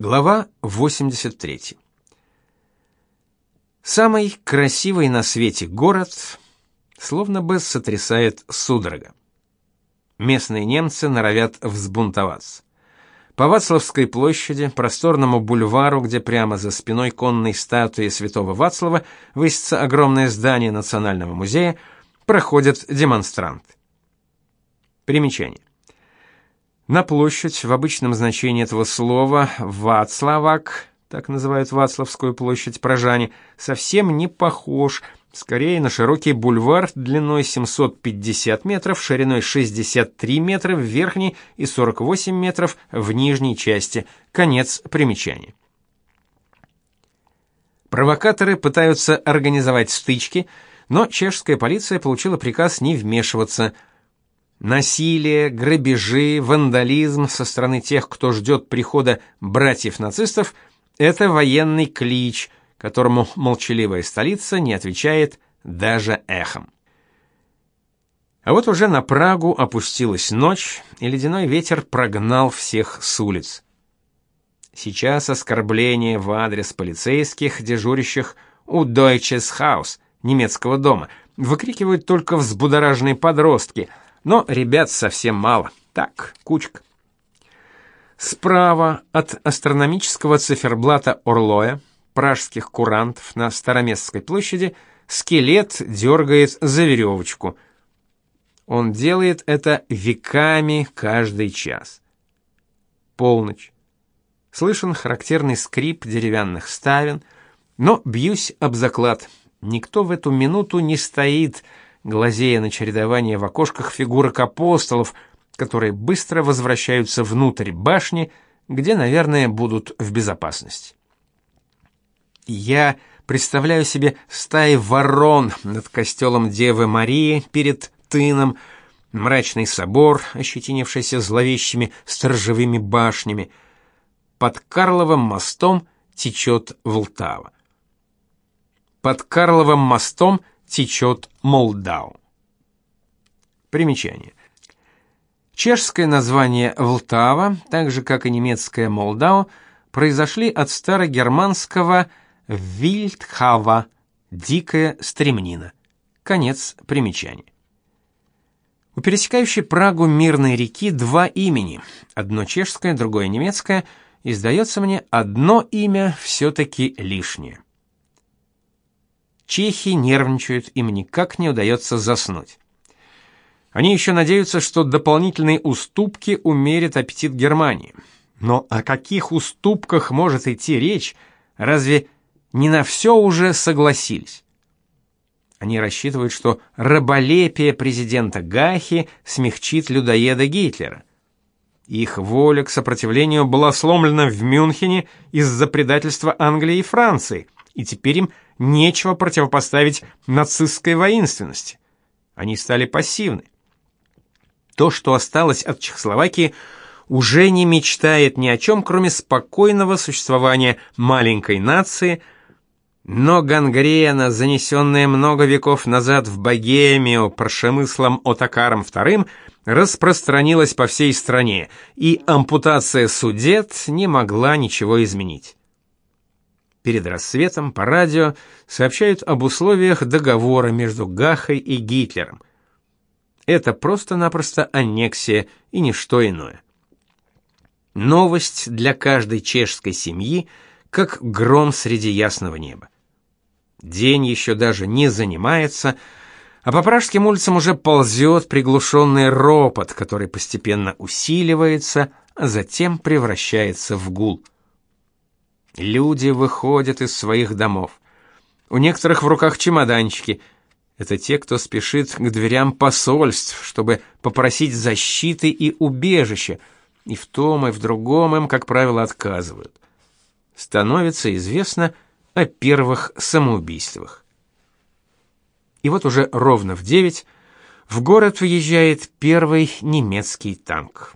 Глава 83. Самый красивый на свете город словно бы сотрясает судорога. Местные немцы норовят взбунтоваться. По Вацлавской площади, просторному бульвару, где прямо за спиной конной статуи Святого Вацлава высится огромное здание Национального музея, проходят демонстранты. Примечание. На площадь в обычном значении этого слова Вацлавак, так называют Вацлавскую площадь прожане, совсем не похож, скорее на широкий бульвар длиной 750 метров, шириной 63 метра в верхней и 48 метров в нижней части. Конец примечания. Провокаторы пытаются организовать стычки, но чешская полиция получила приказ не вмешиваться – Насилие, грабежи, вандализм со стороны тех, кто ждет прихода братьев-нацистов это военный клич, которому молчаливая столица не отвечает даже эхом. А вот уже на Прагу опустилась ночь, и ледяной ветер прогнал всех с улиц. Сейчас оскорбления в адрес полицейских, дежурящих у Deutsches немецкого дома, выкрикивают только взбудораженные подростки – но ребят совсем мало. Так, кучка. Справа от астрономического циферблата Орлоя, пражских курантов на Староместской площади, скелет дергает за веревочку. Он делает это веками каждый час. Полночь. Слышен характерный скрип деревянных ставен, но бьюсь об заклад. Никто в эту минуту не стоит, глазея на чередование в окошках фигурок апостолов, которые быстро возвращаются внутрь башни, где, наверное, будут в безопасности. Я представляю себе стаи ворон над костелом Девы Марии перед тыном, мрачный собор, ощетинившийся зловещими сторожевыми башнями. Под Карловым мостом течет Волтава. Под Карловым мостом – течет Молдау. Примечание. Чешское название Влтава, так же как и немецкое Молдау, произошли от старогерманского Вильдхава дикая стремнина. Конец примечания. У пересекающей Прагу мирной реки два имени, одно чешское, другое немецкое, и сдается мне одно имя все таки лишнее. Чехи нервничают, им никак не удается заснуть. Они еще надеются, что дополнительные уступки умерят аппетит Германии. Но о каких уступках может идти речь? Разве не на все уже согласились? Они рассчитывают, что раболепие президента Гахи смягчит людоеда Гитлера. Их воля к сопротивлению была сломлена в Мюнхене из-за предательства Англии и Франции, и теперь им нечего противопоставить нацистской воинственности. Они стали пассивны. То, что осталось от Чехословакии, уже не мечтает ни о чем, кроме спокойного существования маленькой нации, но гангрена, занесенная много веков назад в Богемию прошемыслом Отакаром II, распространилась по всей стране, и ампутация судет не могла ничего изменить. Перед рассветом по радио сообщают об условиях договора между Гахой и Гитлером. Это просто-напросто аннексия и ничто иное. Новость для каждой чешской семьи, как гром среди ясного неба. День еще даже не занимается, а по пражским улицам уже ползет приглушенный ропот, который постепенно усиливается, а затем превращается в гул. Люди выходят из своих домов. У некоторых в руках чемоданчики. Это те, кто спешит к дверям посольств, чтобы попросить защиты и убежища, и в том и в другом им, как правило, отказывают. Становится известно о первых самоубийствах. И вот уже ровно в девять в город въезжает первый немецкий танк.